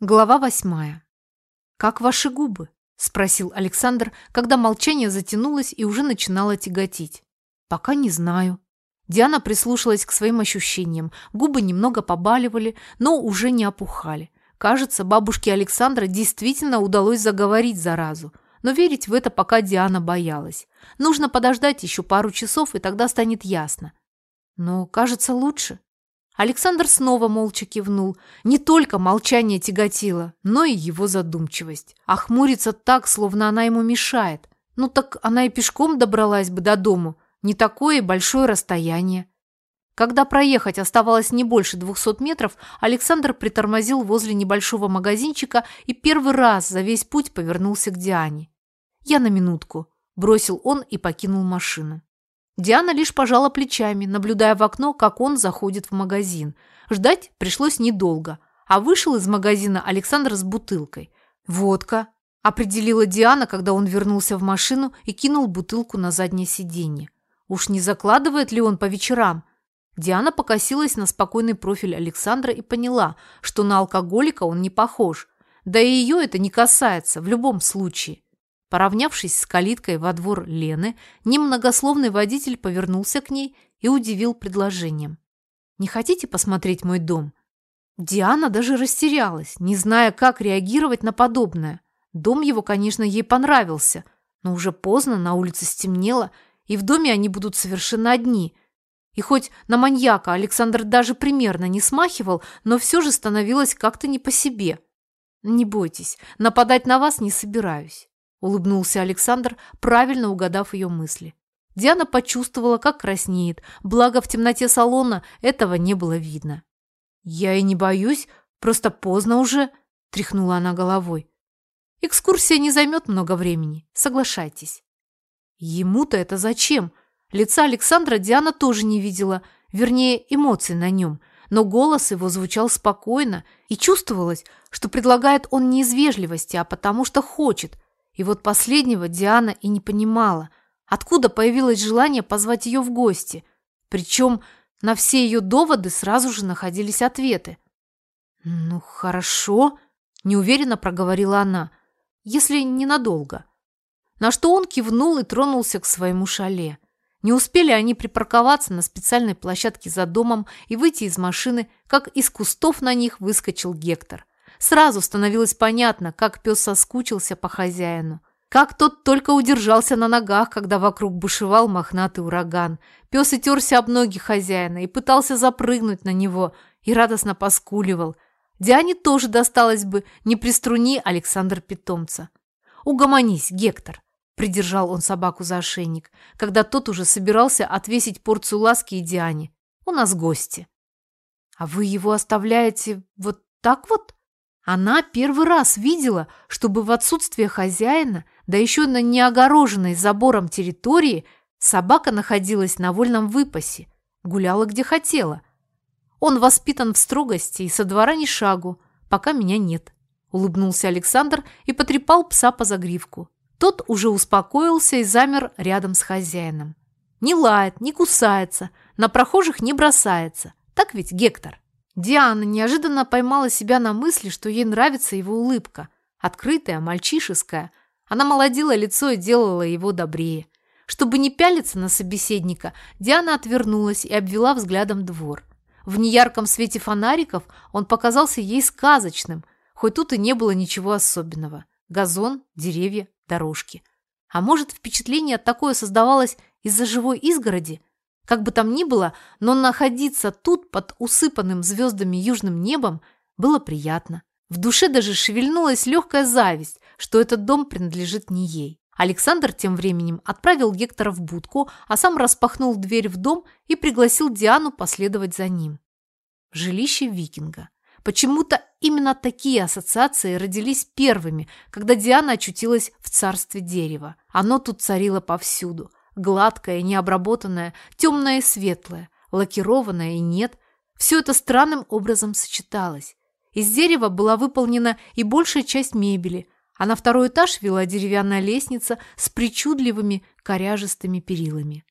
Глава восьмая. «Как ваши губы?» – спросил Александр, когда молчание затянулось и уже начинало тяготить. «Пока не знаю». Диана прислушалась к своим ощущениям. Губы немного побаливали, но уже не опухали. Кажется, бабушке Александра действительно удалось заговорить заразу. Но верить в это пока Диана боялась. Нужно подождать еще пару часов, и тогда станет ясно. Но, кажется, лучше. Александр снова молча кивнул. Не только молчание тяготило, но и его задумчивость. А хмурится так, словно она ему мешает. Ну так она и пешком добралась бы до дому. Не такое большое расстояние. Когда проехать оставалось не больше двухсот метров, Александр притормозил возле небольшого магазинчика и первый раз за весь путь повернулся к Диане. «Я на минутку», – бросил он и покинул машину. Диана лишь пожала плечами, наблюдая в окно, как он заходит в магазин. Ждать пришлось недолго, а вышел из магазина Александр с бутылкой. «Водка», – определила Диана, когда он вернулся в машину и кинул бутылку на заднее сиденье. Уж не закладывает ли он по вечерам? Диана покосилась на спокойный профиль Александра и поняла, что на алкоголика он не похож. Да и ее это не касается в любом случае. Поравнявшись с калиткой во двор Лены, немногословный водитель повернулся к ней и удивил предложением. «Не хотите посмотреть мой дом?» Диана даже растерялась, не зная, как реагировать на подобное. Дом его, конечно, ей понравился, но уже поздно, на улице стемнело, и в доме они будут совершенно одни. И хоть на маньяка Александр даже примерно не смахивал, но все же становилось как-то не по себе. «Не бойтесь, нападать на вас не собираюсь улыбнулся Александр, правильно угадав ее мысли. Диана почувствовала, как краснеет, благо в темноте салона этого не было видно. «Я и не боюсь, просто поздно уже», – тряхнула она головой. «Экскурсия не займет много времени, соглашайтесь». Ему-то это зачем? Лица Александра Диана тоже не видела, вернее, эмоций на нем, но голос его звучал спокойно, и чувствовалось, что предлагает он не из вежливости, а потому что хочет – и вот последнего Диана и не понимала, откуда появилось желание позвать ее в гости. Причем на все ее доводы сразу же находились ответы. «Ну, хорошо», – неуверенно проговорила она, – «если ненадолго». На что он кивнул и тронулся к своему шале. Не успели они припарковаться на специальной площадке за домом и выйти из машины, как из кустов на них выскочил Гектор. Сразу становилось понятно, как пес соскучился по хозяину. Как тот только удержался на ногах, когда вокруг бушевал мохнатый ураган. Пес и терся об ноги хозяина и пытался запрыгнуть на него, и радостно поскуливал. Диане тоже досталось бы, не приструни Александр питомца. «Угомонись, Гектор!» – придержал он собаку за ошейник, когда тот уже собирался отвесить порцию ласки и Диане. «У нас гости». «А вы его оставляете вот так вот?» Она первый раз видела, чтобы в отсутствие хозяина, да еще на неогороженной забором территории, собака находилась на вольном выпасе, гуляла где хотела. Он воспитан в строгости и со двора ни шагу, пока меня нет. Улыбнулся Александр и потрепал пса по загривку. Тот уже успокоился и замер рядом с хозяином. Не лает, не кусается, на прохожих не бросается. Так ведь, Гектор? Диана неожиданно поймала себя на мысли, что ей нравится его улыбка. Открытая, мальчишеская. Она молодила лицо и делала его добрее. Чтобы не пялиться на собеседника, Диана отвернулась и обвела взглядом двор. В неярком свете фонариков он показался ей сказочным, хоть тут и не было ничего особенного. Газон, деревья, дорожки. А может, впечатление такое создавалось из-за живой изгороди – как бы там ни было, но находиться тут под усыпанным звездами южным небом было приятно. В душе даже шевельнулась легкая зависть, что этот дом принадлежит не ей. Александр тем временем отправил Гектора в будку, а сам распахнул дверь в дом и пригласил Диану последовать за ним. Жилище викинга. Почему-то именно такие ассоциации родились первыми, когда Диана очутилась в царстве дерева. Оно тут царило повсюду гладкое, необработанное, темное и светлое, лакированное и нет. Все это странным образом сочеталось. Из дерева была выполнена и большая часть мебели, а на второй этаж вела деревянная лестница с причудливыми коряжестыми перилами.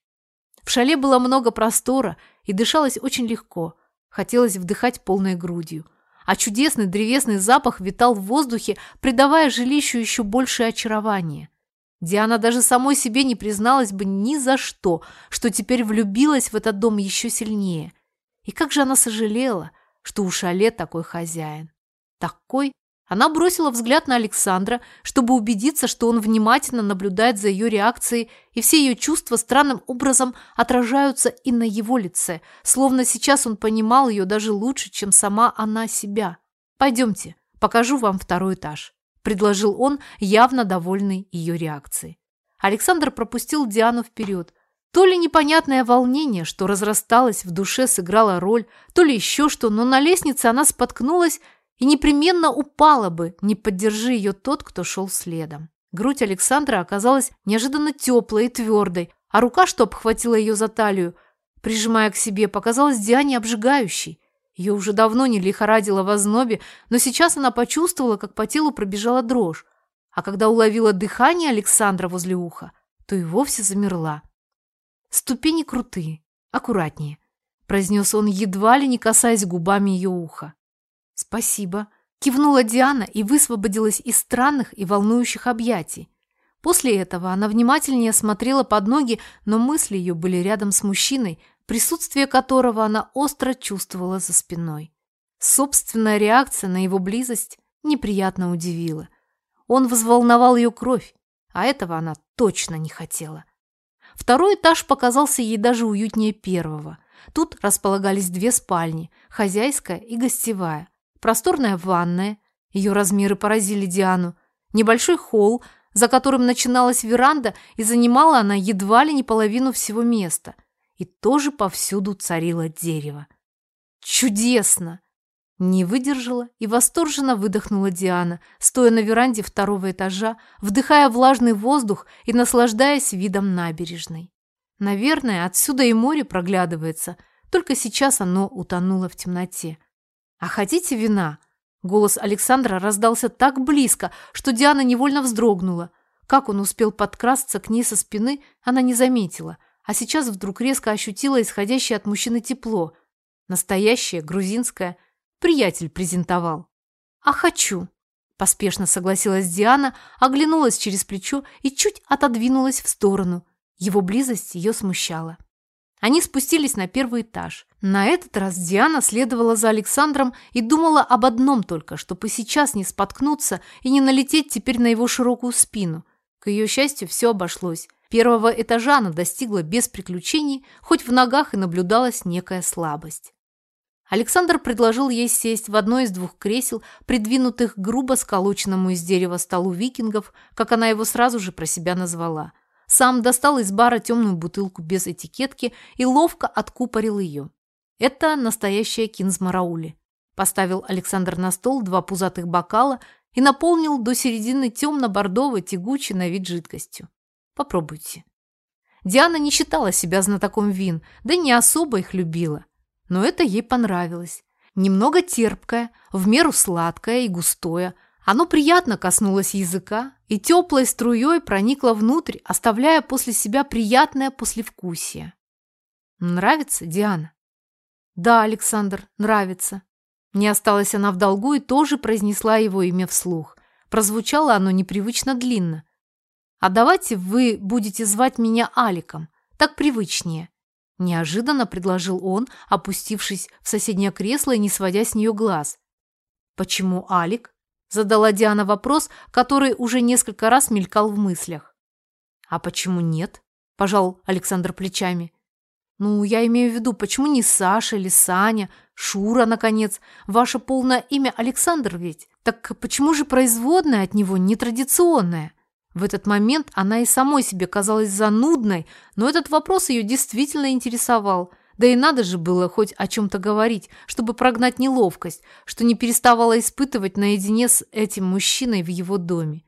В шале было много простора и дышалось очень легко. Хотелось вдыхать полной грудью. а чудесный древесный запах витал в воздухе, придавая жилищу еще большее очарование. Диана даже самой себе не призналась бы ни за что, что теперь влюбилась в этот дом еще сильнее. И как же она сожалела, что у шале такой хозяин. Такой она бросила взгляд на Александра, чтобы убедиться, что он внимательно наблюдает за ее реакцией, и все ее чувства странным образом отражаются и на его лице, словно сейчас он понимал ее даже лучше, чем сама она себя. «Пойдемте, покажу вам второй этаж», – предложил он, явно довольный ее реакцией. Александр пропустил Диану вперед. То ли непонятное волнение, что разрасталось в душе, сыграло роль, то ли еще что, но на лестнице она споткнулась и непременно упала бы, не поддержи ее тот, кто шел следом. Грудь Александра оказалась неожиданно теплой и твердой, а рука, что обхватила ее за талию, прижимая к себе, показалась Диане обжигающей. Ее уже давно не лихорадило в ознобе, но сейчас она почувствовала, как по телу пробежала дрожь, а когда уловила дыхание Александра возле уха, то и вовсе замерла. «Ступени крутые, аккуратнее», – произнес он, едва ли не касаясь губами ее уха. «Спасибо», – кивнула Диана и высвободилась из странных и волнующих объятий. После этого она внимательнее смотрела под ноги, но мысли ее были рядом с мужчиной, присутствие которого она остро чувствовала за спиной. Собственная реакция на его близость неприятно удивила. Он взволновал ее кровь, а этого она точно не хотела. Второй этаж показался ей даже уютнее первого. Тут располагались две спальни – хозяйская и гостевая. Просторная ванная, ее размеры поразили Диану, небольшой холл, за которым начиналась веранда, и занимала она едва ли не половину всего места. И тоже повсюду царило дерево. Чудесно! Не выдержала и восторженно выдохнула Диана, стоя на веранде второго этажа, вдыхая влажный воздух и наслаждаясь видом набережной. Наверное, отсюда и море проглядывается, только сейчас оно утонуло в темноте. «А хотите вина?» Голос Александра раздался так близко, что Диана невольно вздрогнула. Как он успел подкрасться к ней со спины, она не заметила, а сейчас вдруг резко ощутила исходящее от мужчины тепло. Настоящее, грузинское. Приятель презентовал. «А хочу!» Поспешно согласилась Диана, оглянулась через плечо и чуть отодвинулась в сторону. Его близость ее смущала. Они спустились на первый этаж. На этот раз Диана следовала за Александром и думала об одном только, чтобы сейчас не споткнуться и не налететь теперь на его широкую спину. К ее счастью, все обошлось. Первого этажа она достигла без приключений, хоть в ногах и наблюдалась некая слабость. Александр предложил ей сесть в одно из двух кресел, придвинутых грубо сколоченному из дерева столу викингов, как она его сразу же про себя назвала – сам достал из бара темную бутылку без этикетки и ловко откупорил ее. Это настоящая кинзмараули. Поставил Александр на стол два пузатых бокала и наполнил до середины темно-бордовой тягучей на вид жидкостью. Попробуйте. Диана не считала себя знатоком вин, да не особо их любила. Но это ей понравилось. Немного терпкое, в меру сладкое и густое – оно приятно коснулось языка и теплой струей проникло внутрь, оставляя после себя приятное послевкусие. Нравится, Диана? Да, Александр, нравится. Не осталась она в долгу и тоже произнесла его имя вслух. Прозвучало оно непривычно длинно. А давайте вы будете звать меня Аликом, так привычнее. Неожиданно предложил он, опустившись в соседнее кресло и не сводя с нее глаз. Почему Алик? Задала Диана вопрос, который уже несколько раз мелькал в мыслях. «А почему нет?» – пожал Александр плечами. «Ну, я имею в виду, почему не Саша или Саня, Шура, наконец? Ваше полное имя Александр ведь? Так почему же производная от него нетрадиционная?» В этот момент она и самой себе казалась занудной, но этот вопрос ее действительно интересовал – да и надо же было хоть о чем-то говорить, чтобы прогнать неловкость, что не переставала испытывать наедине с этим мужчиной в его доме.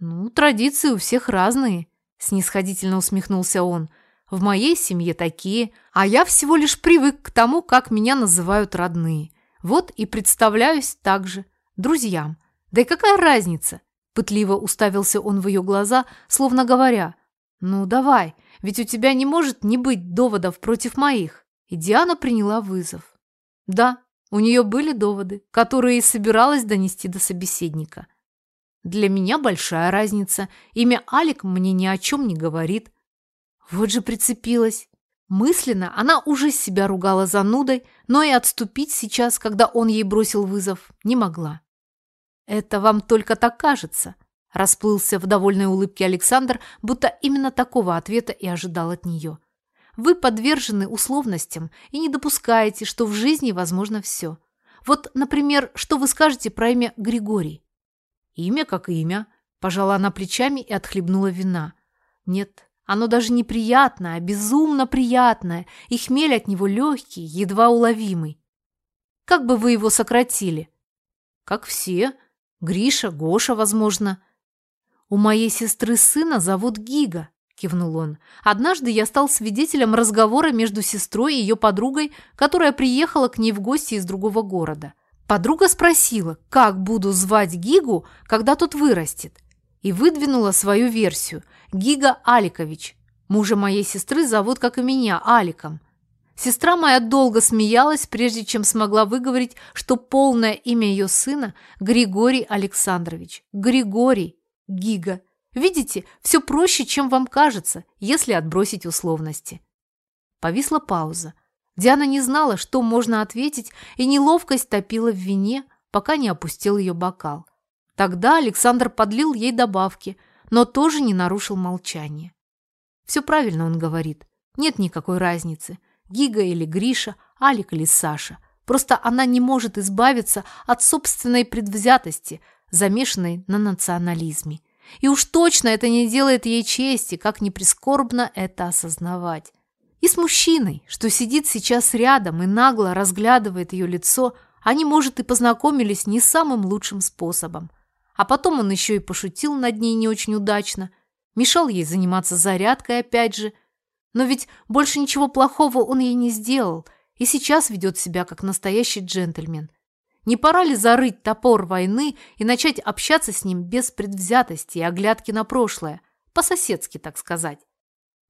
«Ну, традиции у всех разные», – снисходительно усмехнулся он. «В моей семье такие, а я всего лишь привык к тому, как меня называют родные. Вот и представляюсь так же, друзьям. Да и какая разница?» Пытливо уставился он в ее глаза, словно говоря, «Ну, давай, ведь у тебя не может не быть доводов против моих. И Диана приняла вызов. Да, У нее были доводы, которые и собиралась донести до собеседника. Для меня большая разница. Имя Алик мне ни о чем не говорит. Вот же прицепилась. Мысленно она уже себя ругала занудой, но и отступить сейчас, когда он ей бросил вызов, не могла. «Это вам только так кажется», – расплылся в довольной улыбке Александр, будто именно такого ответа и ожидал от нее. «Вы подвержены условностям и не допускаете, что в жизни возможно все. Вот, например, что вы скажете про имя Григорий?» «Имя как имя», – пожала она плечами и отхлебнула вина. «Нет, оно даже не приятное, а безумно приятное, и хмель от него легкий, едва уловимый. Как бы вы его сократили? Как все. Гриша, Гоша, возможно. У моей сестры сына зовут Гига, кивнул он. Однажды я стал свидетелем разговора между сестрой и ее подругой, которая приехала к ней в гости из другого города. Подруга спросила, как буду звать Гигу, когда тот вырастет, и выдвинула свою версию – Гига Аликович. Мужа моей сестры зовут, как и меня, Аликом. Сестра моя долго смеялась, прежде чем смогла выговорить, что полное имя ее сына – Григорий Александрович. Григорий. Гига. Видите, все проще, чем вам кажется, если отбросить условности. Повисла пауза. Диана не знала, что можно ответить, и неловкость топила в вине, пока не опустил ее бокал. Тогда Александр подлил ей добавки – но тоже не нарушил молчание. Все правильно он говорит. Нет никакой разницы. Гига или Гриша, Алик или Саша. Просто она не может избавиться от собственной предвзятости, замешанной на национализме. И уж точно это не делает ей чести, как ни прискорбно это осознавать. И с мужчиной, что сидит сейчас рядом и нагло разглядывает ее лицо, они, может, и познакомились не самым лучшим способом. А потом он еще и пошутил над ней не очень удачно, мешал ей заниматься зарядкой опять же. Но ведь больше ничего плохого он ей не сделал и сейчас ведет себя как настоящий джентльмен. Не пора ли зарыть топор войны и начать общаться с ним без предвзятости и оглядки на прошлое, по-соседски, так сказать?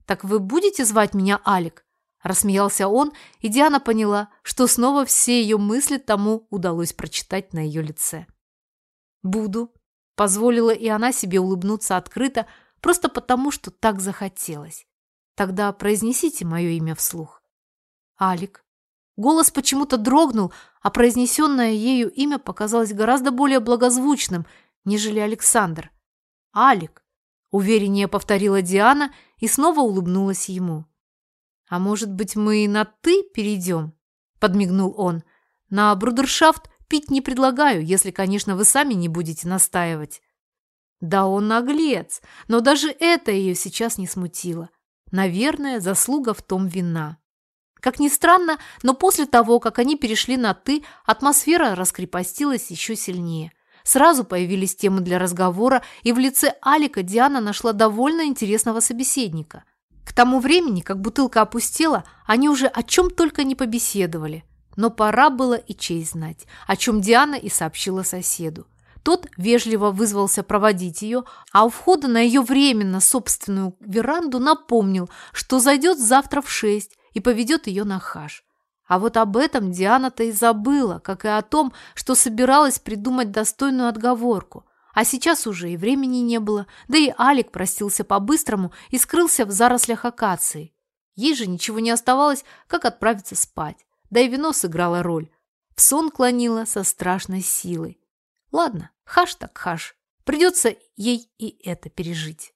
«Так вы будете звать меня Алик?» Рассмеялся он, и Диана поняла, что снова все ее мысли тому удалось прочитать на ее лице. «Буду», Позволила и она себе улыбнуться открыто, просто потому, что так захотелось. Тогда произнесите мое имя вслух. Алик. Голос почему-то дрогнул, а произнесенное ею имя показалось гораздо более благозвучным, нежели Александр. Алик. Увереннее повторила Диана и снова улыбнулась ему. «А может быть, мы на «ты» перейдем?» – подмигнул он. «На брудершафт Пить не предлагаю, если, конечно, вы сами не будете настаивать. Да он наглец, но даже это ее сейчас не смутило. Наверное, заслуга в том вина. Как ни странно, но после того, как они перешли на «ты», атмосфера раскрепостилась еще сильнее. Сразу появились темы для разговора, и в лице Алика Диана нашла довольно интересного собеседника. К тому времени, как бутылка опустела, они уже о чем только не побеседовали. Но пора было и честь знать, о чем Диана и сообщила соседу. Тот вежливо вызвался проводить ее, а у входа на ее временно собственную веранду напомнил, что зайдет завтра в шесть и поведет ее на хаш. А вот об этом Диана-то и забыла, как и о том, что собиралась придумать достойную отговорку. А сейчас уже и времени не было, да и Алик простился по-быстрому и скрылся в зарослях акации. Ей же ничего не оставалось, как отправиться спать да и вино сыграло роль. В сон клонило со страшной силой. Ладно, хаш так хаш. Придется ей и это пережить.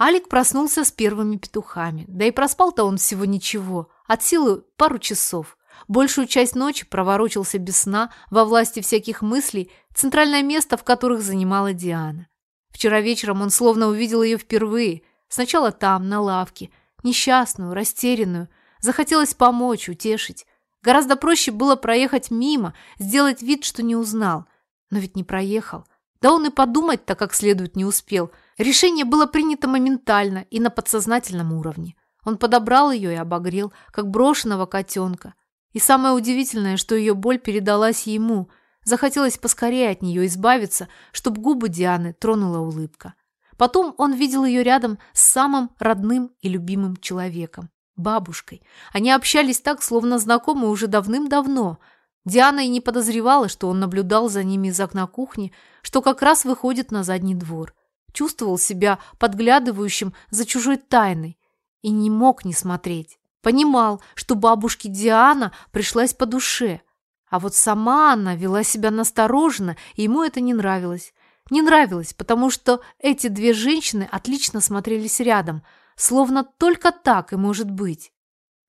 Алик проснулся с первыми петухами. Да и проспал-то он всего ничего. От силы пару часов. Большую часть ночи проворочился без сна во власти всяких мыслей, центральное место в которых занимала Диана. Вчера вечером он словно увидел ее впервые. Сначала там, на лавке, несчастную, растерянную. Захотелось помочь, утешить. Гораздо проще было проехать мимо, сделать вид, что не узнал. Но ведь не проехал. Да он и подумать-то как следует не успел. Решение было принято моментально и на подсознательном уровне. Он подобрал ее и обогрел, как брошенного котенка. И самое удивительное, что ее боль передалась ему. Захотелось поскорее от нее избавиться, чтобы губы Дианы тронула улыбка. Потом он видел ее рядом с самым родным и любимым человеком бабушкой. Они общались так, словно знакомы уже давным-давно. Диана и не подозревала, что он наблюдал за ними из окна кухни, что как раз выходит на задний двор. Чувствовал себя подглядывающим за чужой тайной и не мог не смотреть. Понимал, что бабушке Диана пришлась по душе, а вот сама она вела себя настороженно, и ему это не нравилось. Не нравилось, потому что эти две женщины отлично смотрелись рядом, словно только так и может быть.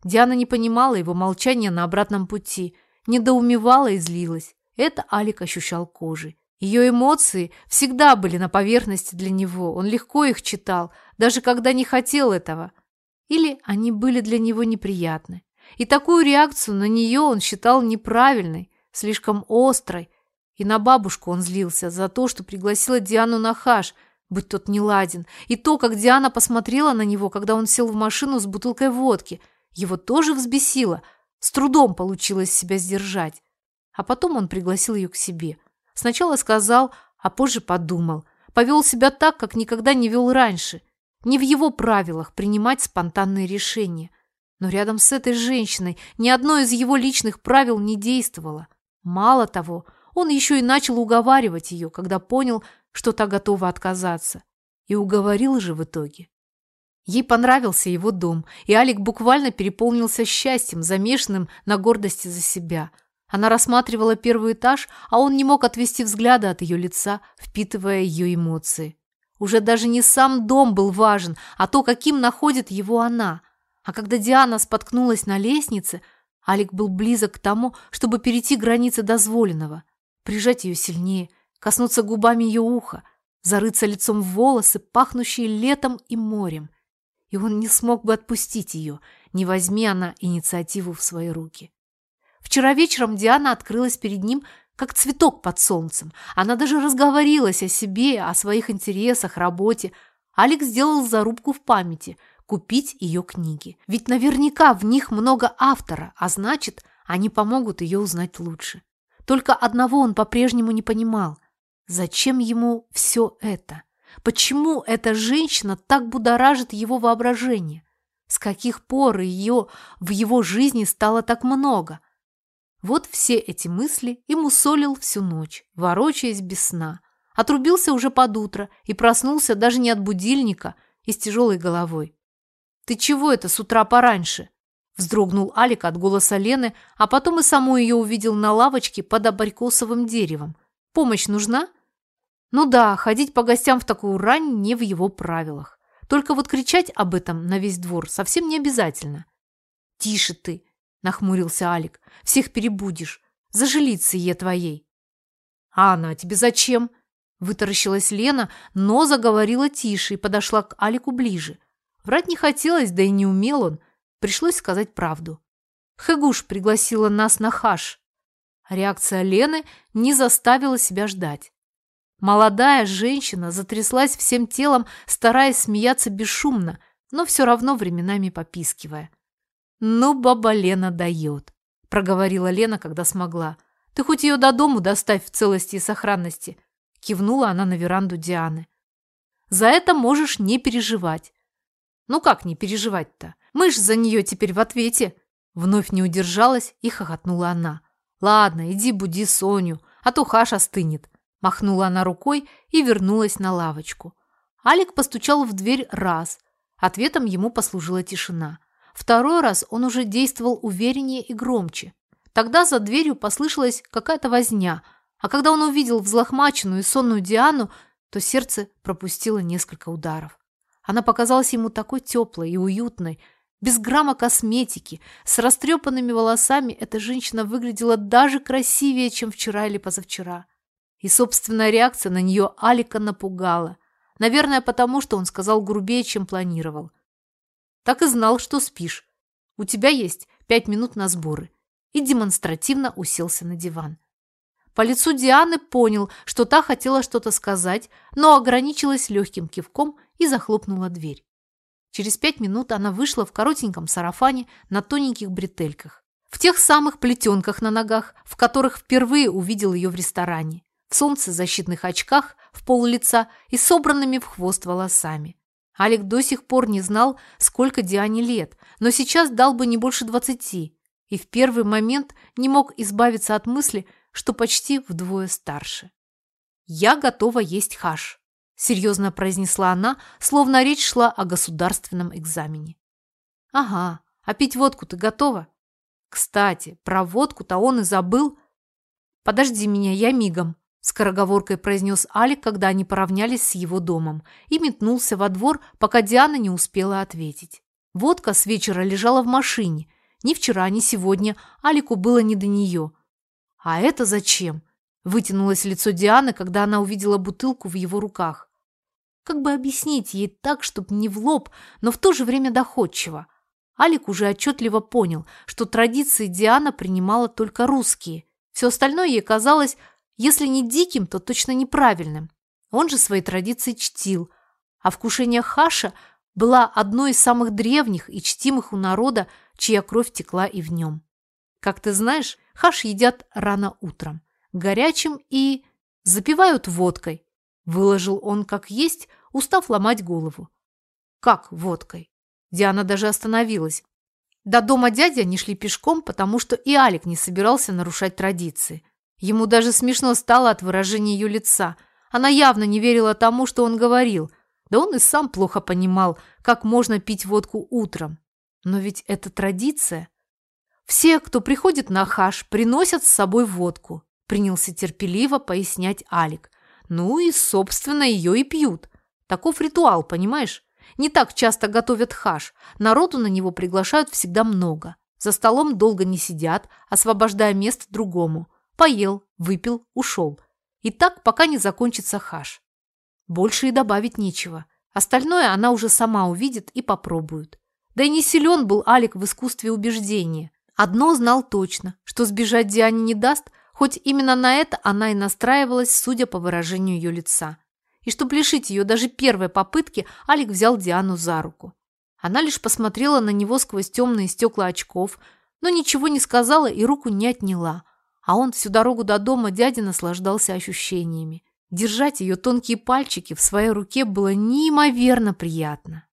Диана не понимала его молчания на обратном пути, недоумевала и злилась. Это Алик ощущал кожей. Ее эмоции всегда были на поверхности для него, он легко их читал, даже когда не хотел этого. Или они были для него неприятны. И такую реакцию на нее он считал неправильной, слишком острой. И на бабушку он злился за то, что пригласила Диану на хаш, быть тот не ладен. И то, как Диана посмотрела на него, когда он сел в машину с бутылкой водки, его тоже взбесило. С трудом получилось себя сдержать. А потом он пригласил ее к себе. Сначала сказал, а позже подумал. Повел себя так, как никогда не вел раньше. Не в его правилах принимать спонтанные решения. Но рядом с этой женщиной ни одно из его личных правил не действовало. Мало того, он еще и начал уговаривать ее, когда понял, что та готова отказаться. И уговорил же в итоге. Ей понравился его дом, и Алик буквально переполнился счастьем, замешанным на гордости за себя. Она рассматривала первый этаж, а он не мог отвести взгляда от ее лица, впитывая ее эмоции. Уже даже не сам дом был важен, а то, каким находит его она. А когда Диана споткнулась на лестнице, Алик был близок к тому, чтобы перейти границы дозволенного, прижать ее сильнее, коснуться губами ее уха, зарыться лицом в волосы, пахнущие летом и морем и он не смог бы отпустить ее, не возьми она инициативу в свои руки. Вчера вечером Диана открылась перед ним, как цветок под солнцем. Она даже разговорилась о себе, о своих интересах, работе. Алекс сделал зарубку в памяти – купить ее книги. Ведь наверняка в них много автора, а значит, они помогут ее узнать лучше. Только одного он по-прежнему не понимал. Зачем ему все это? Почему эта женщина так будоражит его воображение? С каких пор ее в его жизни стало так много? Вот все эти мысли и мусолил всю ночь, ворочаясь без сна. Отрубился уже под утро и проснулся даже не от будильника и с тяжелой головой. «Ты чего это с утра пораньше?» Вздрогнул Алик от голоса Лены, а потом и саму ее увидел на лавочке под абарькосовым деревом. «Помощь нужна?» Ну да, ходить по гостям в такую рань не в его правилах. Только вот кричать об этом на весь двор совсем не обязательно. «Тише ты!» – нахмурился Алик. «Всех перебудешь. Зажилиться е твоей». «А она тебе зачем?» – вытаращилась Лена, но заговорила тише и подошла к Алику ближе. Врать не хотелось, да и не умел он. Пришлось сказать правду. Хэгуш пригласила нас на хаш. Реакция Лены не заставила себя ждать. Молодая женщина затряслась всем телом, стараясь смеяться бесшумно, но все равно временами попискивая. «Ну, баба Лена дает», – проговорила Лена, когда смогла. «Ты хоть ее до дому доставь в целости и сохранности», – кивнула она на веранду Дианы. «За это можешь не переживать». «Ну как не переживать-то? Мы ж за нее теперь в ответе», – вновь не удержалась и хохотнула она. «Ладно, иди буди Соню, а то хаш остынет. Махнула она рукой и вернулась на лавочку. Алик постучал в дверь раз. Ответом ему послужила тишина. Второй раз он уже действовал увереннее и громче. Тогда за дверью послышалась какая-то возня, а когда он увидел взлохмаченную и сонную Диану, то сердце пропустило несколько ударов. Она показалась ему такой теплой и уютной, без грамма косметики, с растрепанными волосами эта женщина выглядела даже красивее, чем вчера или позавчера. И собственная реакция на нее Алика напугала. Наверное, потому что он сказал грубее, чем планировал. Так и знал, что спишь. У тебя есть пять минут на сборы. И демонстративно уселся на диван. По лицу Дианы понял, что та хотела что-то сказать, но ограничилась легким кивком и захлопнула дверь. Через пять минут она вышла в коротеньком сарафане на тоненьких бретельках, в тех самых плетенках на ногах, в которых впервые увидел ее в ресторане в солнцезащитных очках в пол и собранными в хвост волосами. Алик до сих пор не знал, сколько Диане лет, но сейчас дал бы не больше двадцати. и в первый момент не мог избавиться от мысли, что почти вдвое старше. «Я готова есть хаш», – серьезно произнесла она, словно речь шла о государственном экзамене. «Ага, а пить водку ты готова?» «Кстати, про водку-то он и забыл». «Подожди меня, я мигом», – скороговоркой произнес Алик, когда они поравнялись с его домом, и метнулся во двор, пока Диана не успела ответить. Водка с вечера лежала в машине. Ни вчера, ни сегодня Алику было не до нее. «А это зачем?» – вытянулось лицо Дианы, когда она увидела бутылку в его руках. Как бы объяснить ей так, чтобы не в лоб, но в то же время доходчиво? Алик уже отчетливо понял, что традиции Диана принимала только русские. Все остальное ей казалось, если не диким, то точно неправильным. Он же свои традиции чтил, а вкушение хаша была одной из самых древних и чтимых у народа, чья кровь текла и в нем. Как ты знаешь, хаш едят рано утром, горячим и запивают водкой. Выложил он как есть, устав ломать голову. Как водкой? Диана даже остановилась. До дома дяди они шли пешком, потому что и Алик не собирался нарушать традиции. Ему даже смешно стало от выражения ее лица. Она явно не верила тому, что он говорил. Да он и сам плохо понимал, как можно пить водку утром. Но ведь это традиция. Все, кто приходит на хаш, приносят с собой водку, принялся терпеливо пояснять Алик. Ну и, собственно, ее и пьют. Таков ритуал, понимаешь? Не так часто готовят хаш. Народу на него приглашают всегда много. За столом долго не сидят, освобождая место другому. Поел, выпил, ушел. И так, пока не закончится хаш. Больше и добавить нечего. Остальное она уже сама увидит и попробует. Да и не силен был Алик в искусстве убеждения. Одно знал точно, что сбежать Диане не даст, хоть именно на это она и настраивалась, судя по выражению ее лица. И чтобы лишить ее даже первой попытки, Алик взял Диану за руку. Она лишь посмотрела на него сквозь темные стекла очков, но ничего не сказала и руку не отняла. А он всю дорогу до дома дяди наслаждался ощущениями. Держать ее тонкие пальчики в своей руке было неимоверно приятно.